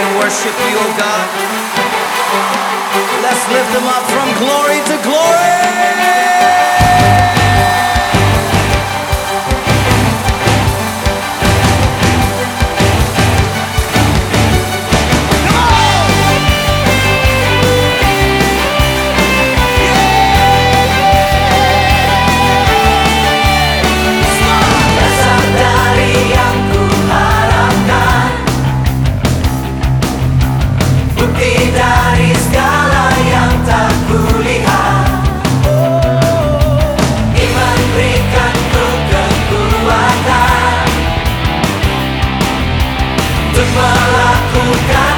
to worship you, oh God. Let's lift him up from glory to glory. Untuk melakukan